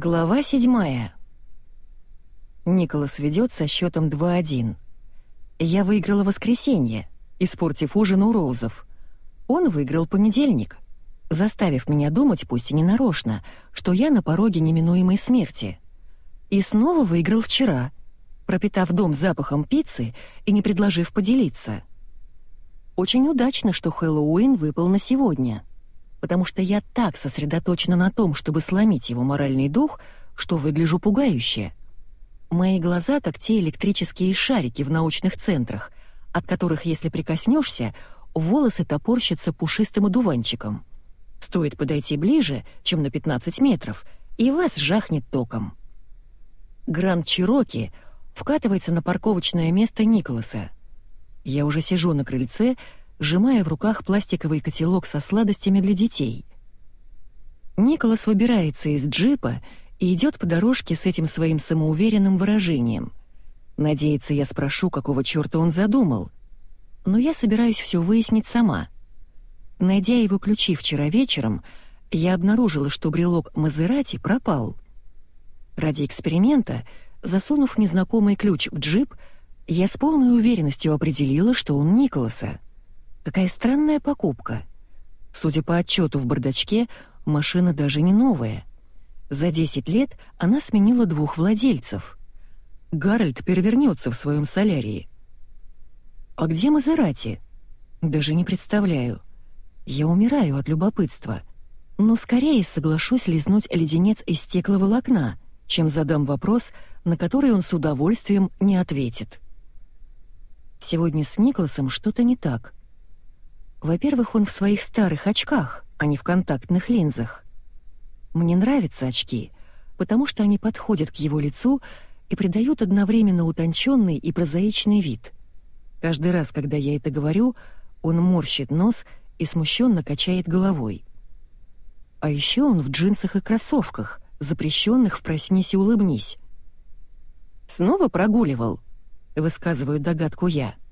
Глава седьмая. Николас ведет со счетом 2-1. Я выиграла воскресенье, испортив ужин у Роузов. Он выиграл понедельник, заставив меня думать, пусть и не нарочно, что я на пороге неминуемой смерти. И снова выиграл вчера, пропитав дом запахом пиццы и не предложив поделиться. Очень удачно, что Хэллоуин выпал на сегодня — потому что я так сосредоточена на том, чтобы сломить его моральный дух, что выгляжу пугающе. Мои глаза как те электрические шарики в научных центрах, от которых, если прикоснешься, волосы топорщатся пушистым одуванчиком. Стоит подойти ближе, чем на 15 метров, и вас жахнет током. Гранд Чироки вкатывается на парковочное место Николаса. Я уже сижу на крыльце, сжимая в руках пластиковый котелок со сладостями для детей. Николас выбирается из джипа и идет по дорожке с этим своим самоуверенным выражением. Надеется, я спрошу, какого чёрта он задумал. Но я собираюсь всё выяснить сама. Найдя его ключи вчера вечером, я обнаружила, что брелок Мазерати пропал. Ради эксперимента, засунув незнакомый ключ в джип, я с полной уверенностью определила, что он Николаса. Какая странная покупка. Судя по отчету в бардачке, машина даже не новая. За 10 лет она сменила двух владельцев. Гарольд перевернется в своем солярии. А где Мазерати? Даже не представляю. Я умираю от любопытства. Но скорее соглашусь лизнуть леденец из стекловолокна, чем задам вопрос, на который он с удовольствием не ответит. Сегодня с Николасом что-то не так. Во-первых, он в своих старых очках, а не в контактных линзах. Мне нравятся очки, потому что они подходят к его лицу и придают одновременно утонченный и прозаичный вид. Каждый раз, когда я это говорю, он морщит нос и смущенно качает головой. А еще он в джинсах и кроссовках, запрещенных в «Проснись и улыбнись». «Снова прогуливал?» — высказываю догадку я. —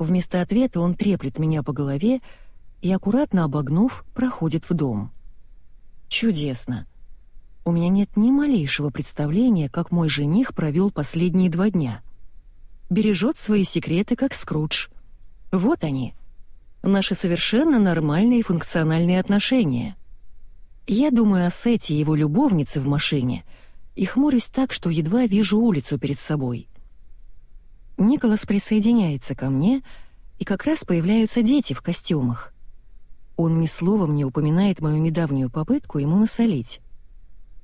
Вместо ответа он треплет меня по голове и, аккуратно обогнув, проходит в дом. Чудесно. У меня нет ни малейшего представления, как мой жених провел последние два дня. Бережет свои секреты, как Скрудж. Вот они. Наши совершенно нормальные функциональные отношения. Я думаю о Сете и его любовнице в машине и хмурюсь так, что едва вижу улицу перед собой. Николас присоединяется ко мне, и как раз появляются дети в костюмах. Он ни словом не упоминает мою недавнюю попытку ему насолить.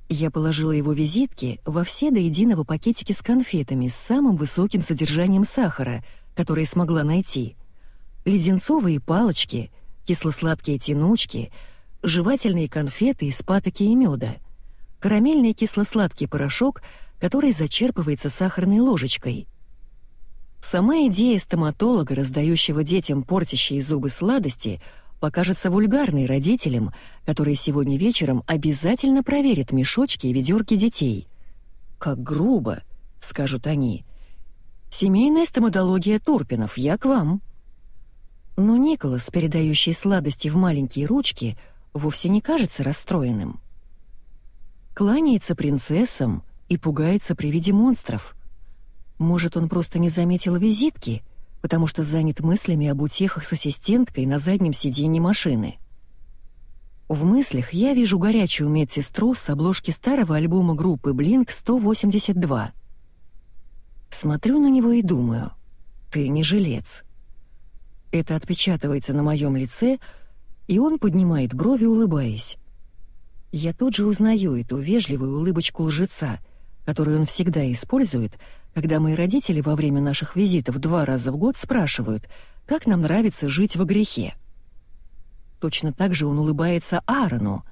Я положила его визитки во все до единого пакетики с конфетами с самым высоким содержанием сахара, которые смогла найти. Леденцовые палочки, кисло-сладкие тянучки, жевательные конфеты из патоки и меда, карамельный кисло-сладкий порошок, который зачерпывается сахарной ложечкой — Сама идея стоматолога, раздающего детям портящие зубы сладости, покажется вульгарной родителям, которые сегодня вечером обязательно проверят мешочки и ведерки детей. «Как грубо», — скажут они. «Семейная стоматология Турпинов, я к вам». Но Николас, передающий сладости в маленькие ручки, вовсе не кажется расстроенным. Кланяется принцессам и пугается при виде монстров — может, он просто не заметил визитки, потому что занят мыслями об утехах с ассистенткой на заднем сиденье машины. В мыслях я вижу горячую медсестру с обложки старого альбома группы Blink-182. Смотрю на него и думаю, ты не жилец. Это отпечатывается на моем лице, и он поднимает брови, улыбаясь. Я тут же узнаю эту вежливую улыбочку лжеца, которую он всегда использует, когда мои родители во время наших визитов два раза в год спрашивают, как нам нравится жить во грехе. Точно так же он улыбается Аарону.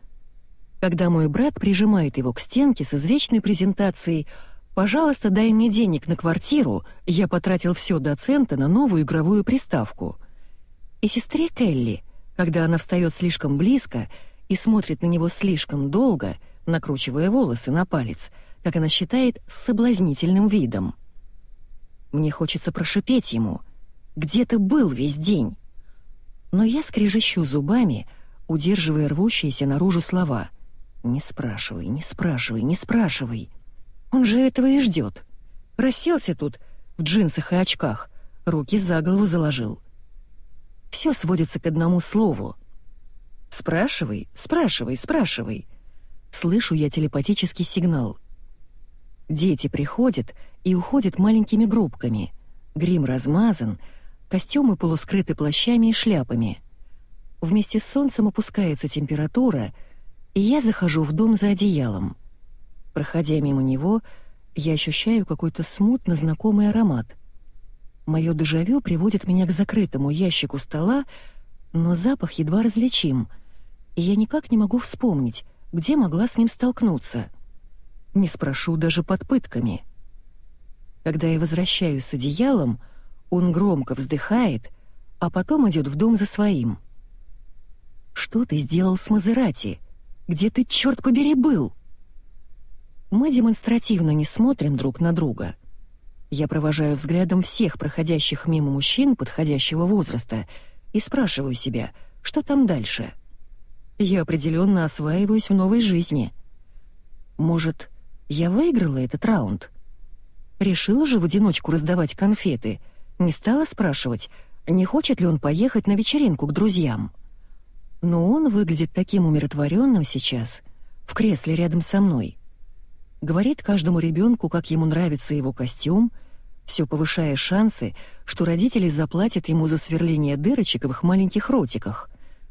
Когда мой брат прижимает его к стенке с извечной презентацией «Пожалуйста, дай мне денег на квартиру, я потратил все до цента на новую игровую приставку». И сестре Келли, когда она встает слишком близко и смотрит на него слишком долго, накручивая волосы на палец — как она считает, с соблазнительным видом. Мне хочется прошипеть ему «Где ты был весь день?» Но я скрежещу зубами, удерживая рвущиеся наружу слова. Не спрашивай, не спрашивай, не спрашивай. Он же этого и ждет. Расселся тут в джинсах и очках, руки за голову заложил. Все сводится к одному слову. Спрашивай, спрашивай, спрашивай. Слышу я телепатический сигнал. Дети приходят и уходят маленькими группками. Грим размазан, костюмы полускрыты плащами и шляпами. Вместе с солнцем опускается температура — и я захожу в дом за одеялом. Проходя мимо него, я ощущаю какой-то смутно знакомый аромат. Моё дежавю приводит меня к закрытому ящику стола, но запах едва различим, и я никак не могу вспомнить, где могла с ним столкнуться. Не спрошу даже под пытками. Когда я возвращаюсь с одеялом, он громко вздыхает, а потом идет в дом за своим. «Что ты сделал с Мазерати?» Где ты, черт побери, был?» Мы демонстративно не смотрим друг на друга. Я провожаю взглядом всех проходящих мимо мужчин подходящего возраста и спрашиваю себя, что там дальше. Я определенно осваиваюсь в новой жизни. Может, я выиграла этот раунд? Решила же в одиночку раздавать конфеты, не стала спрашивать, не хочет ли он поехать на вечеринку к друзьям но он выглядит таким умиротворенным сейчас, в кресле рядом со мной. Говорит каждому ребенку, как ему нравится его костюм, все повышая шансы, что родители заплатят ему за сверление дырочек в их маленьких ротиках,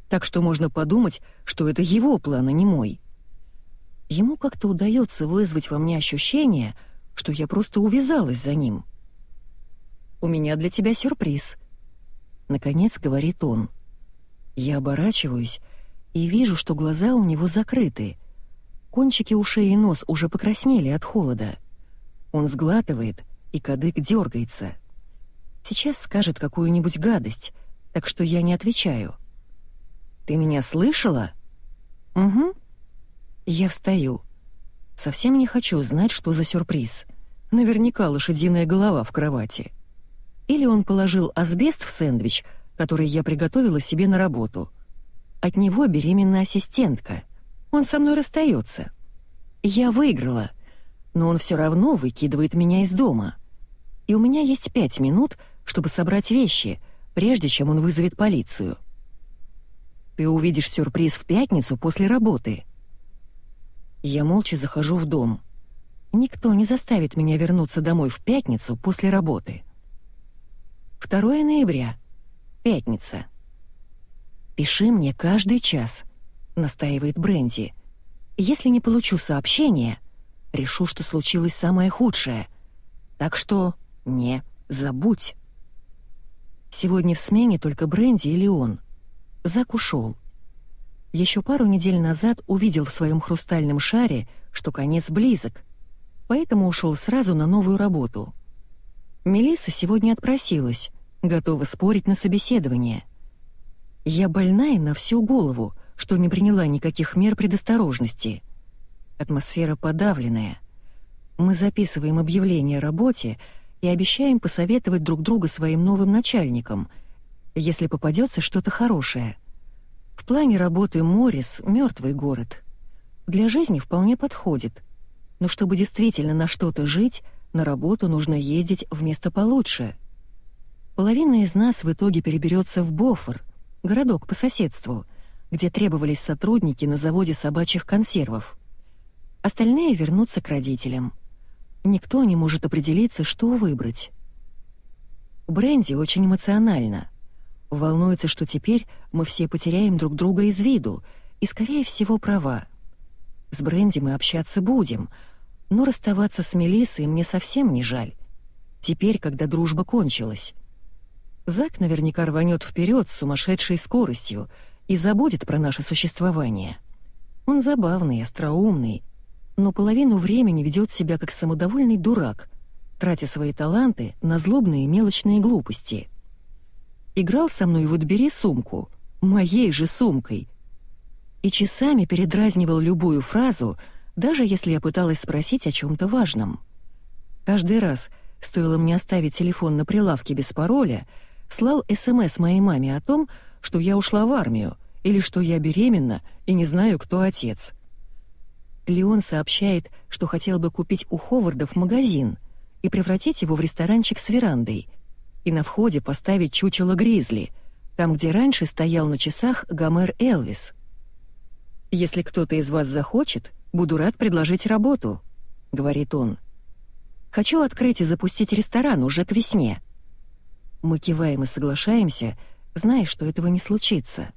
так что можно подумать, что это его план, а не мой. Ему как-то удается вызвать во мне ощущение, что я просто увязалась за ним. «У меня для тебя сюрприз», — наконец говорит он. — я оборачиваюсь и вижу, что глаза у него закрыты. Кончики ушей и нос уже покраснели от холода. Он сглатывает, и кадык дергается. Сейчас скажет какую-нибудь гадость, так что я не отвечаю. «Ты меня слышала?» «Угу». Я встаю. Совсем не хочу знать, что за сюрприз. Наверняка лошадиная голова в кровати. Или он положил асбест в сэндвич — который я приготовила себе на работу. От него беременная ассистентка. Он со мной расстается. Я выиграла, но он все равно выкидывает меня из дома. И у меня есть пять минут, чтобы собрать вещи, прежде чем он вызовет полицию. Ты увидишь сюрприз в пятницу после работы. Я молча захожу в дом. Никто не заставит меня вернуться домой в пятницу после работы. 2 ноября. Пятница. «Пиши мне каждый час», — настаивает Бренди. «Если не получу сообщение, решу, что случилось самое худшее. Так что не забудь». Сегодня в смене только Бренди или он. Зак ушел. Еще пару недель назад увидел в своем хрустальном шаре, что конец близок, поэтому ушел сразу на новую работу. Мелисса сегодня отпросилась, готова спорить на собеседование. Я больная на всю голову, что не приняла никаких мер предосторожности. Атмосфера подавленная. Мы записываем объявление о работе и обещаем посоветовать друг друга своим новым начальникам, если попадется что-то хорошее. В плане работы Моррис — мертвый город. Для жизни вполне подходит. Но чтобы действительно на что-то жить, на работу нужно ездить в место получше — Половина из нас в итоге переберется в Бофор, городок по соседству, где требовались сотрудники на заводе собачьих консервов. Остальные вернутся к родителям. Никто не может определиться, что выбрать. Бренди очень эмоционально. Волнуется, что теперь мы все потеряем друг друга из виду, и, скорее всего, права. С Бренди мы общаться будем, но расставаться с Мелиссой мне совсем не жаль. Теперь, когда дружба кончилась. Зак наверняка рванет вперед с сумасшедшей скоростью и забудет про наше существование. Он забавный, остроумный, но половину времени ведет себя как самодовольный дурак, тратя свои таланты на злобные мелочные глупости. Играл со мной в «Отбери сумку», моей же сумкой, и часами передразнивал любую фразу, даже если я пыталась спросить о чем-то важном. Каждый раз, стоило мне оставить телефон на прилавке без пароля — слал СМС моей маме о том, что я ушла в армию или что я беременна и не знаю, кто отец. Леон сообщает, что хотел бы купить у Ховардов магазин и превратить его в ресторанчик с верандой, и на входе поставить чучело Гризли, там, где раньше стоял на часах Гомер Элвис. «Если кто-то из вас захочет, буду рад предложить работу», — говорит он. «Хочу открыть и запустить ресторан уже к весне». Мы киваем и соглашаемся, зная, что этого не случится.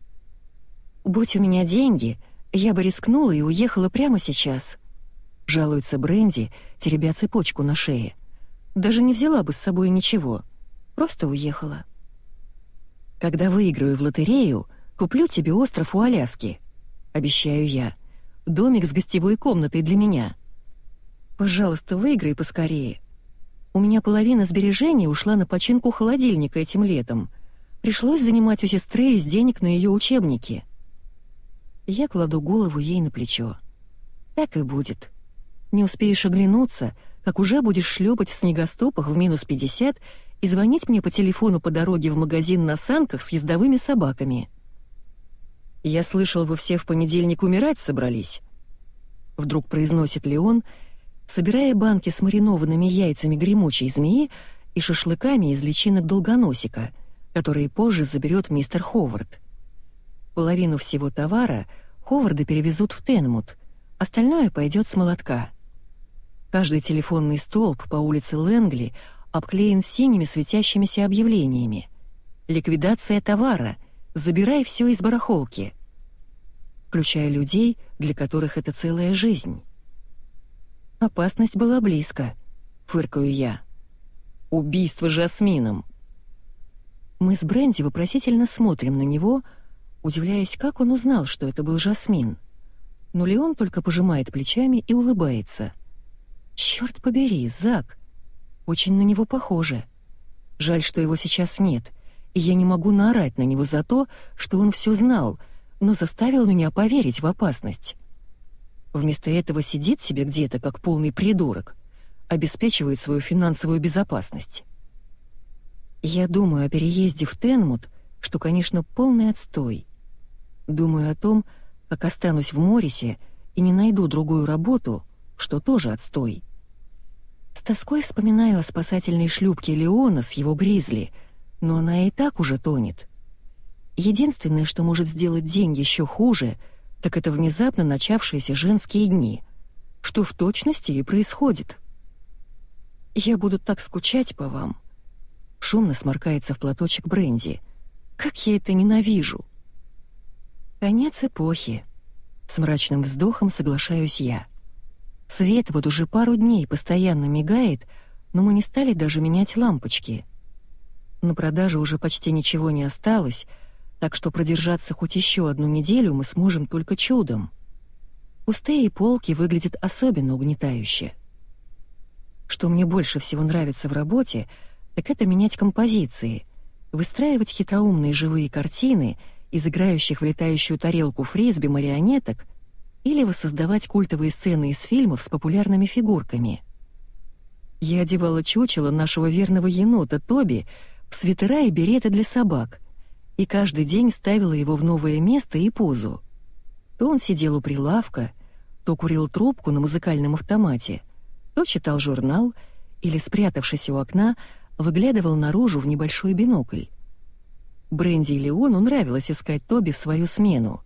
«Будь у меня деньги, я бы рискнула и уехала прямо сейчас», — жалуется Бренди, теребя цепочку на шее. «Даже не взяла бы с собой ничего, просто уехала». «Когда выиграю в лотерею, куплю тебе остров у Аляски», — обещаю я. «Домик с гостевой комнатой для меня». «Пожалуйста, выиграй поскорее», у меня половина сбережений ушла на починку холодильника этим летом. Пришлось занимать у сестры из денег на ее учебники. Я кладу голову ей на плечо. Так и будет. Не успеешь оглянуться, как уже будешь шлепать в снегостопах в минус 50 и звонить мне по телефону по дороге в магазин на санках с ездовыми собаками. «Я слышал, вы все в понедельник умирать собрались», — вдруг произносит Леон, — собирая банки с маринованными яйцами гремучей змеи и шашлыками из личинок долгоносика, которые позже заберет мистер Ховард. Половину всего товара Ховарды перевезут в Тенмут, остальное пойдет с молотка. Каждый телефонный столб по улице Лэнгли обклеен синими светящимися объявлениями. «Ликвидация товара! Забирай все из барахолки!» включая людей, для которых это целая жизнь. Опасность была близко, фыркаю я. Убийство Жасмином. Мы с Бренди вопросительно смотрим на него, удивляясь, как он узнал, что это был Жасмин. Но Леон только пожимает плечами и улыбается. Черт побери, Зак. Очень на него похоже. Жаль, что его сейчас нет, и я не могу наорать на него за то, что он все знал, но заставил меня поверить в опасность. Вместо этого сидит себе где-то, как полный придурок, обеспечивает свою финансовую безопасность. Я думаю о переезде в Тенмут, что, конечно, полный отстой. Думаю о том, как останусь в Морисе и не найду другую работу, что тоже отстой. С тоской вспоминаю о спасательной шлюпке Леона с его гризли, но она и так уже тонет. Единственное, что может сделать день еще хуже — так это внезапно начавшиеся женские дни, что в точности и происходит. «Я буду так скучать по вам», — шумно сморкается в платочек Бренди. «Как я это ненавижу!» «Конец эпохи», — с мрачным вздохом соглашаюсь я. Свет вот уже пару дней постоянно мигает, но мы не стали даже менять лампочки. На продаже уже почти ничего не осталось, так что продержаться хоть еще одну неделю мы сможем только чудом. Пустые полки выглядят особенно угнетающе. Что мне больше всего нравится в работе, так это менять композиции, выстраивать хитроумные живые картины из играющих в летающую тарелку фрисби марионеток или воссоздавать культовые сцены из фильмов с популярными фигурками. Я одевала чучело нашего верного енота Тоби в свитера и береты для собак — и каждый день ставила его в новое место и позу. То он сидел у прилавка, то курил трубку на музыкальном автомате, то читал журнал или, спрятавшись у окна, выглядывал наружу в небольшой бинокль. Бренди и Леону нравилось искать Тоби в свою смену.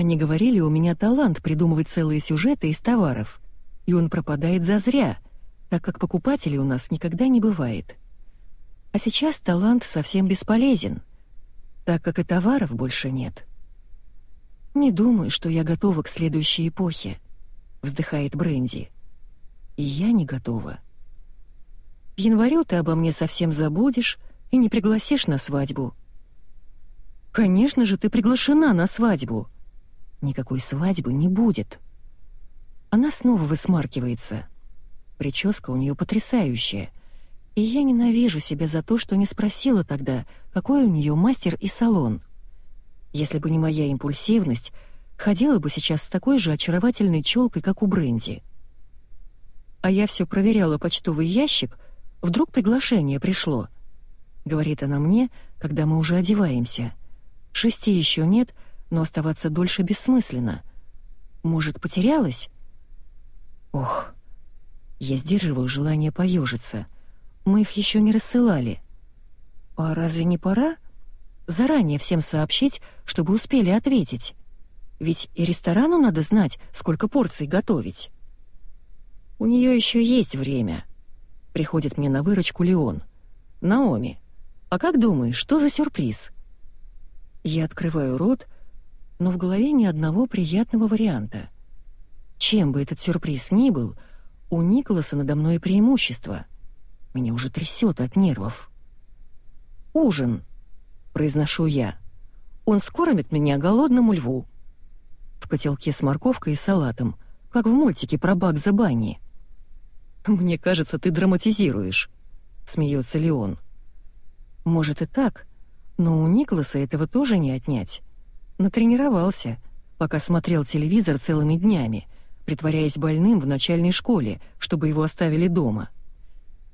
Они говорили, у меня талант придумывать целые сюжеты из товаров, и он пропадает зазря, так как покупателей у нас никогда не бывает. А сейчас талант совсем бесполезен — так как и товаров больше нет. «Не думаю, что я готова к следующей эпохе», — вздыхает Бренди. «И я не готова. В январю ты обо мне совсем забудешь и не пригласишь на свадьбу». «Конечно же, ты приглашена на свадьбу!» «Никакой свадьбы не будет». Она снова высмаркивается. Прическа у нее потрясающая — и я ненавижу себя за то, что не спросила тогда, какой у нее мастер и салон. Если бы не моя импульсивность, ходила бы сейчас с такой же очаровательной челкой, как у Бренди. А я все проверяла почтовый ящик, вдруг приглашение пришло. Говорит она мне, когда мы уже одеваемся. Шести еще нет, но оставаться дольше бессмысленно. Может, потерялась? Ох, я сдерживаю желание поежиться. Мы их еще не рассылали. А разве не пора? Заранее всем сообщить, чтобы успели ответить. Ведь и ресторану надо знать, сколько порций готовить. У нее еще есть время. Приходит мне на выручку Леон. Наоми, а как думаешь, что за сюрприз? Я открываю рот, но в голове ни одного приятного варианта. Чем бы этот сюрприз ни был, у Николаса надо мной преимущество. Меня уже трясет от нервов. «Ужин», — произношу я. «Он скормит меня голодному льву». В котелке с морковкой и салатом, как в мультике про Багза Банни. «Мне кажется, ты драматизируешь», — смеется Леон. «Может и так, но у Николаса этого тоже не отнять. Натренировался, пока смотрел телевизор целыми днями, притворяясь больным в начальной школе, чтобы его оставили дома.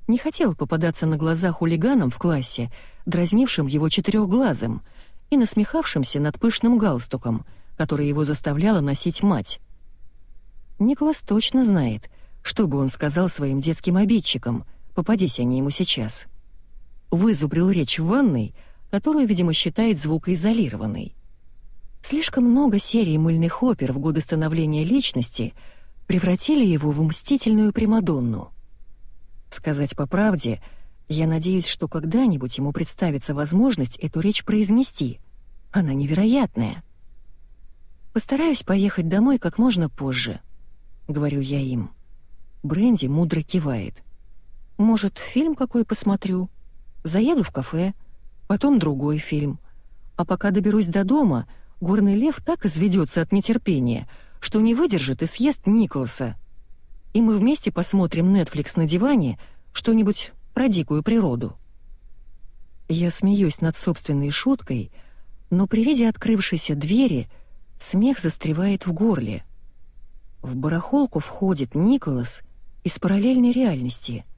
Не хотел попадаться на глаза хулиганам в классе, дразнившим его четырехглазым и насмехавшимся над пышным галстуком, который его заставляла носить мать. Николас точно знает, что бы он сказал своим детским обидчикам, попадись они ему сейчас. Вызубрил речь в ванной, которую, видимо, считает звукоизолированной. Слишком много серий мыльных опер в годы становления личности превратили его в мстительную Примадонну. Сказать по правде, я надеюсь, что когда-нибудь ему представится возможность эту речь произнести. Она невероятная. Постараюсь поехать домой как можно позже, говорю я им. Бренди мудро кивает. Может, фильм какой посмотрю? Заеду в кафе, потом другой фильм. А пока доберусь до дома, горный лев так изведется от нетерпения, что не выдержит и съест Николаса. И мы вместе посмотрим Netflix на диване что-нибудь про дикую природу. Я смеюсь над собственной шуткой, но при виде открывшейся двери смех застревает в горле. В барахолку входит Николас из параллельной реальности —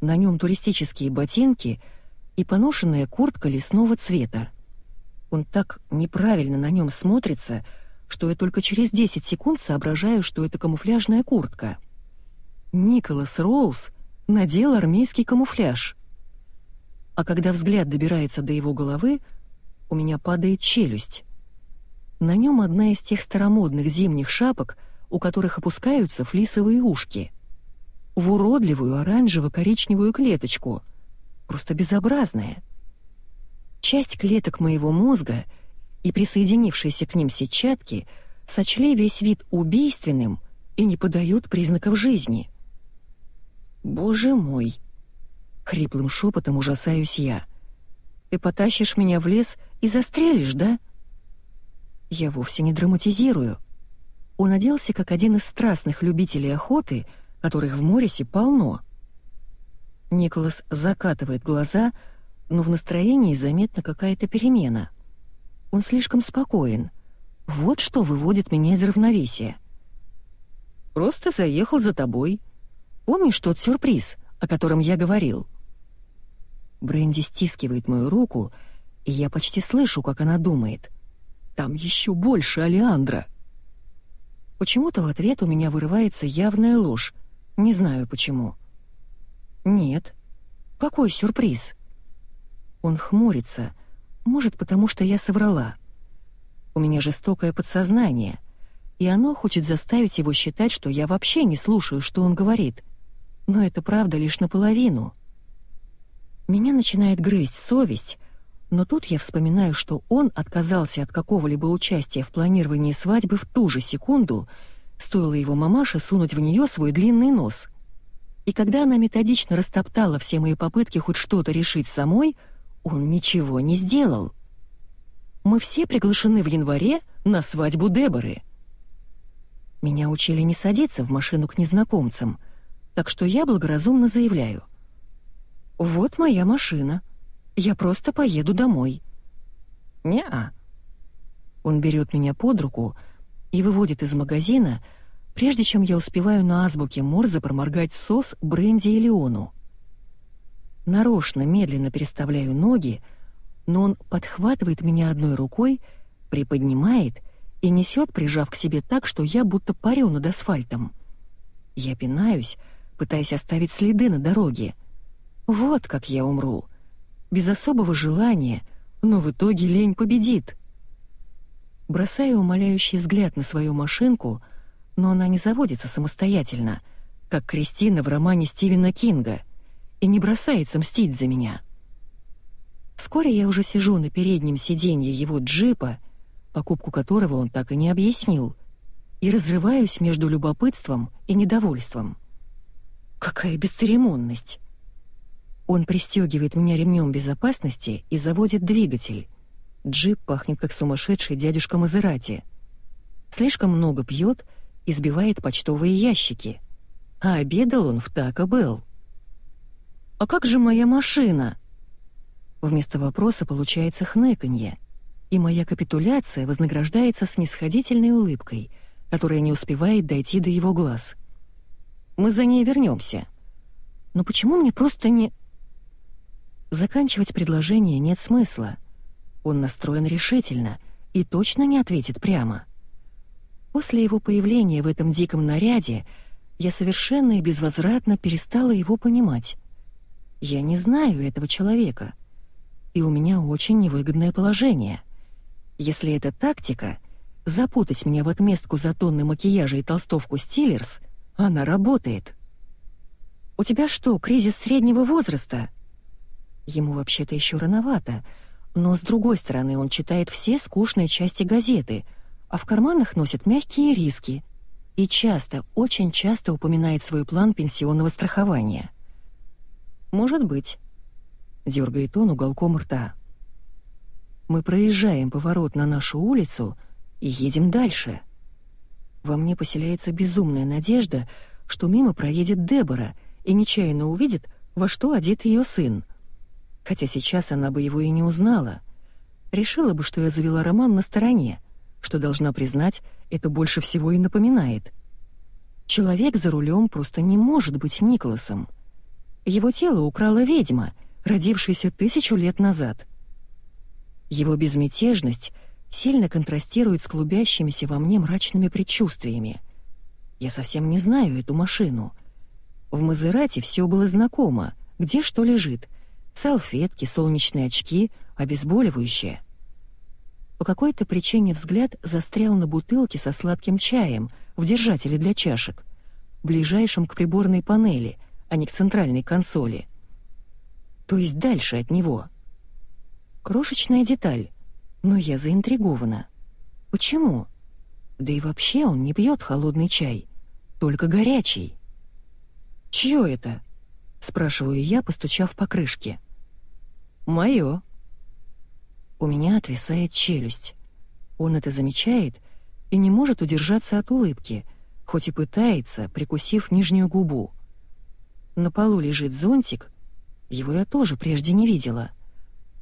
на нем туристические ботинки и поношенная куртка лесного цвета. Он так неправильно на нем смотрится, что я только через 10 секунд соображаю, что это камуфляжная куртка. Николас Роуз надел армейский камуфляж. А когда взгляд добирается до его головы, у меня падает челюсть. На нем одна из тех старомодных зимних шапок, у которых опускаются флисовые ушки — в уродливую оранжево-коричневую клеточку. Просто безобразная. Часть клеток моего мозга и присоединившиеся к ним сетчатки сочли весь вид убийственным и не подают признаков жизни. «Боже мой!» — хриплым шепотом ужасаюсь я. «Ты потащишь меня в лес и застрелишь, да?» Я вовсе не драматизирую. Он оделся как один из страстных любителей охоты — которых в Морисе полно. Николас закатывает глаза, но в настроении заметна какая-то перемена. Он слишком спокоен. Вот что выводит меня из равновесия. «Просто заехал за тобой. Помнишь тот сюрприз, о котором я говорил?» Бренди стискивает мою руку, и я почти слышу, как она думает. «Там еще больше Алеандра!» Почему-то в ответ у меня вырывается явная ложь, не знаю почему. Нет. Какой сюрприз? Он хмурится. Может, потому что я соврала. У меня жестокое подсознание, и оно хочет заставить его считать, что я вообще не слушаю, что он говорит. Но это правда лишь наполовину. Меня начинает грызть совесть, но тут я вспоминаю, что он отказался от какого-либо участия в планировании свадьбы в ту же секунду, Стоило его мамаше сунуть в нее свой длинный нос. И когда она методично растоптала все мои попытки хоть что-то решить самой, он ничего не сделал. Мы все приглашены в январе на свадьбу Деборы. Меня учили не садиться в машину к незнакомцам, так что я благоразумно заявляю. «Вот моя машина. Я просто поеду домой». «Не-а». Он берет меня под руку, и выводит из магазина, прежде чем я успеваю на азбуке Морзе проморгать сос Бренди и Леону. Нарочно медленно переставляю ноги, но он подхватывает меня одной рукой, приподнимает и несет, прижав к себе так, что я будто парю над асфальтом. Я пинаюсь, пытаясь оставить следы на дороге. Вот как я умру. Без особого желания, но в итоге лень победит. Бросаю умоляющий взгляд на свою машинку, но она не заводится самостоятельно, как Кристина в романе Стивена Кинга, и не бросается мстить за меня. Вскоре я уже сижу на переднем сиденье его джипа, покупку которого он так и не объяснил, и разрываюсь между любопытством и недовольством. Какая бесцеремонность! Он пристегивает меня ремнем безопасности и заводит двигатель. Джип пахнет как сумасшедший дядюшка Мазерати. Слишком много пьет и сбивает почтовые ящики. А обедал он в Тако Белл. «А как же моя машина?» Вместо вопроса получается хныканье, и моя капитуляция вознаграждается снисходительной улыбкой, которая не успевает дойти до его глаз. «Мы за ней вернемся. Но почему мне просто не...» Заканчивать предложение нет смысла. Он настроен решительно и точно не ответит прямо. После его появления в этом диком наряде я совершенно и безвозвратно перестала его понимать. Я не знаю этого человека, и у меня очень невыгодное положение. Если это тактика — запутать меня в отместку за тонны макияжа и толстовку «Стиллерс», она работает. «У тебя что, кризис среднего возраста?» Ему вообще-то еще рановато, но с другой стороны он читает все скучные части газеты, а в карманах носит мягкие риски и часто, очень часто упоминает свой план пенсионного страхования. «Может быть», — дергает он уголком рта. Мы проезжаем поворот на нашу улицу и едем дальше. Во мне поселяется безумная надежда, что мимо проедет Дебора и нечаянно увидит, во что одет ее сын — хотя сейчас она бы его и не узнала. Решила бы, что я завела роман на стороне, что, должна признать, это больше всего и напоминает. Человек за рулем просто не может быть Николасом. Его тело украла ведьма, родившаяся тысячу лет назад. Его безмятежность сильно контрастирует с клубящимися во мне мрачными предчувствиями. Я совсем не знаю эту машину. В Мазерате все было знакомо, где что лежит — салфетки, солнечные очки, обезболивающее. По какой-то причине взгляд застрял на бутылке со сладким чаем в держателе для чашек, ближайшем к приборной панели, а не к центральной консоли. То есть дальше от него. Крошечная деталь, но я заинтригована. Почему? Да и вообще он не пьет холодный чай, только горячий. «Чье это?» — спрашиваю я, постучав по крышке. «Моё». У меня отвисает челюсть. Он это замечает и не может удержаться от улыбки, хоть и пытается, прикусив нижнюю губу. На полу лежит зонтик, его я тоже прежде не видела.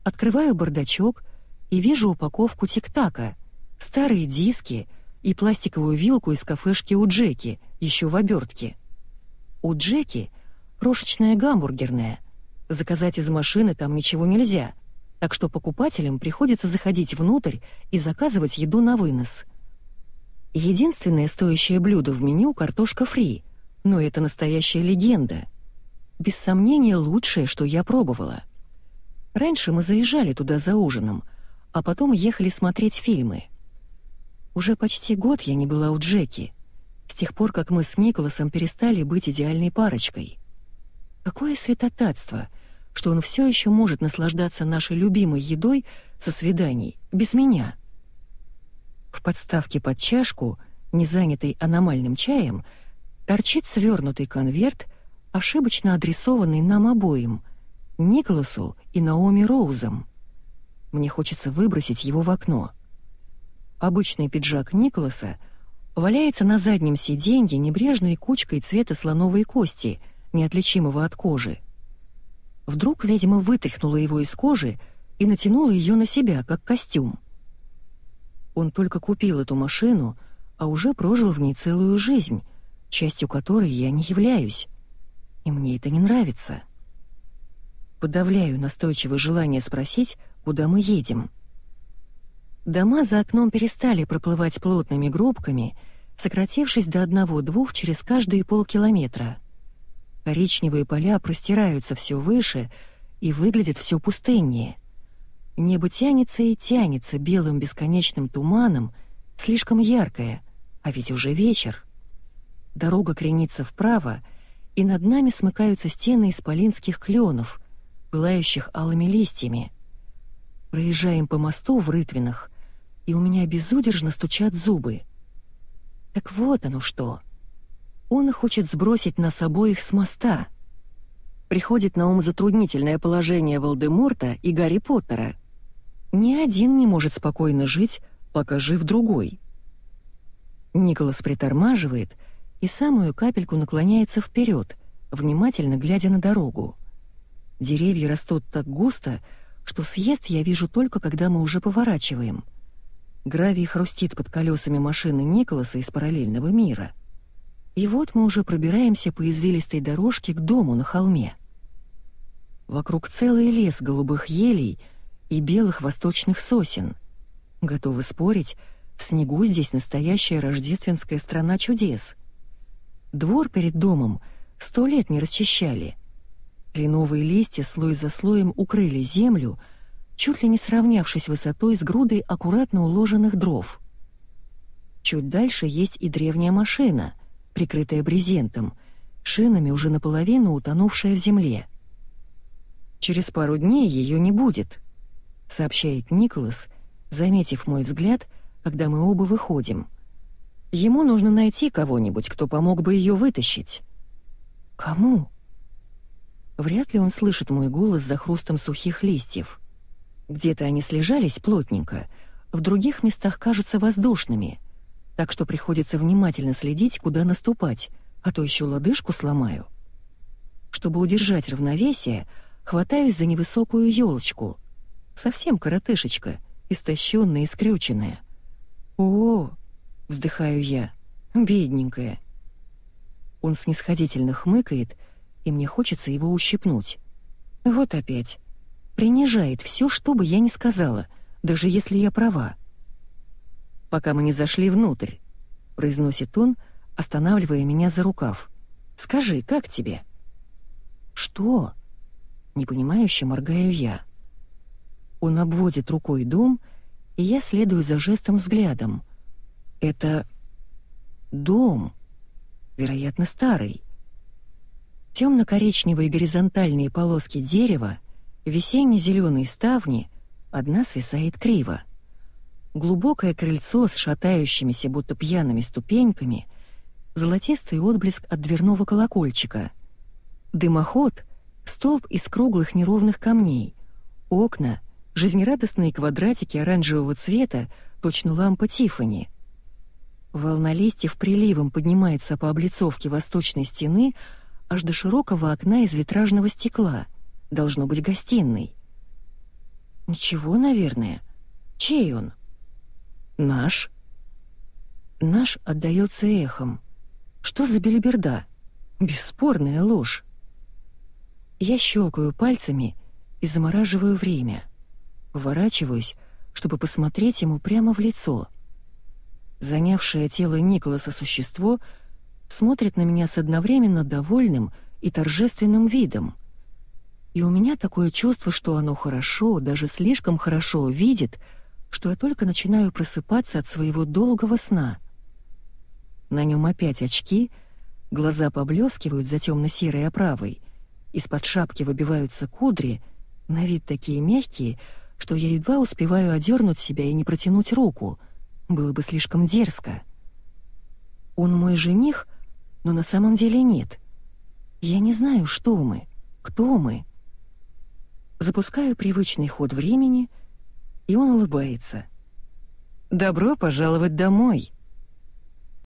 Открываю бардачок и вижу упаковку тик-така, старые диски и пластиковую вилку из кафешки у Джеки, еще в обертке. У Джеки крошечная гамбургерная, Заказать из машины там ничего нельзя, так что покупателям приходится заходить внутрь и заказывать еду на вынос. Единственное стоящее блюдо в меню — картошка фри, но это настоящая легенда. Без сомнения, лучшее, что я пробовала. Раньше мы заезжали туда за ужином, а потом ехали смотреть фильмы. Уже почти год я не была у Джеки, с тех пор, как мы с Николасом перестали быть идеальной парочкой. Какое святотатство, что он все еще может наслаждаться нашей любимой едой со свиданий, без меня. В подставке под чашку, не занятой аномальным чаем, торчит свернутый конверт, ошибочно адресованный нам обоим, Николасу и Наоми Роузам. Мне хочется выбросить его в окно. Обычный пиджак Николаса валяется на заднем сиденье небрежной кучкой цвета слоновой кости — неотличимого от кожи. Вдруг ведьма вытряхнула его из кожи и натянула ее на себя, как костюм. Он только купил эту машину, а уже прожил в ней целую жизнь, частью которой я не являюсь. И мне это не нравится. Подавляю настойчивое желание спросить, куда мы едем. Дома за окном перестали проплывать плотными группками, сократившись до одного-двух через каждые полкилометра. Коричневые поля простираются все выше и выглядят все пустыннее. Небо тянется и тянется белым бесконечным туманом, слишком яркое, а ведь уже вечер. Дорога кренится вправо, и над нами смыкаются стены исполинских кленов, пылающих алыми листьями. Проезжаем по мосту в рытвинах, и у меня безудержно стучат зубы. Так вот оно что. Он хочет сбросить нас обоих с моста. Приходит на ум затруднительное положение Волдеморта и Гарри Поттера. Ни один не может спокойно жить, пока жив другой. Николас притормаживает и самую капельку наклоняется вперед, внимательно глядя на дорогу. Деревья растут так густо, что съезд я вижу только, когда мы уже поворачиваем. Гравий хрустит под колесами машины Николаса из параллельного мира. И вот мы уже пробираемся по извилистой дорожке к дому на холме. Вокруг целый лес голубых елей и белых восточных сосен. Готовы спорить, в снегу здесь настоящая рождественская страна чудес. Двор перед домом сто лет не расчищали. Кленовые листья слой за слоем укрыли землю, чуть ли не сравнявшись высотой с грудой аккуратно уложенных дров. Чуть дальше есть и древняя машина, прикрытая брезентом, шинами уже наполовину утонувшая в земле. «Через пару дней ее не будет», — сообщает Николас, заметив мой взгляд — когда мы оба выходим. Ему нужно найти кого-нибудь, кто помог бы ее вытащить. Кому? Вряд ли он слышит мой голос за хрустом сухих листьев. Где-то они слежались плотненько, в других местах кажутся воздушными, так что приходится внимательно следить, куда наступать, а то еще лодыжку сломаю. Чтобы удержать равновесие, хватаюсь за невысокую елочку. Совсем коротышечка, истощенная и скрюченная. «О!» — вздыхаю я. «Бедненькая». Он снисходительно хмыкает, и мне хочется его ущипнуть. Вот опять. Принижает все, что бы я ни сказала, даже если я права. «Пока мы не зашли внутрь», — произносит он, останавливая меня за рукав. «Скажи, как тебе?» «Что?» — непонимающе моргаю я. Он обводит рукой дом — и я следую за жестом взглядом. Это дом, вероятно, старый. Темно-коричневые горизонтальные полоски дерева, весенне-зеленые ставни, одна свисает криво. Глубокое крыльцо с шатающимися, будто пьяными ступеньками, золотистый отблеск от дверного колокольчика. Дымоход — столб из круглых неровных камней, окна — жизнерадостные квадратики оранжевого цвета, точно лампа Тиффани. Волна листьев приливом поднимается по облицовке восточной стены аж до широкого окна из витражного стекла, должно быть гостиной. Ничего, наверное. Чей он? Наш. Наш отдаётся эхом. Что за белиберда? Бесспорная ложь. Я щелкаю пальцами и замораживаю время — Поворачиваюсь, чтобы посмотреть ему прямо в лицо. Занявшее тело Николаса существо смотрит на меня с одновременно довольным и торжественным видом. И у меня такое чувство, что оно хорошо, даже слишком хорошо видит, что я только начинаю просыпаться от своего долгого сна. На нем опять очки, глаза поблескивают за темно-серой оправой, из-под шапки выбиваются кудри, на вид такие мягкие, что я едва успеваю одернуть себя и не протянуть руку. Было бы слишком дерзко. Он мой жених, но на самом деле нет. Я не знаю, что мы, кто мы. Запускаю привычный ход времени, и он улыбается. «Добро пожаловать домой!»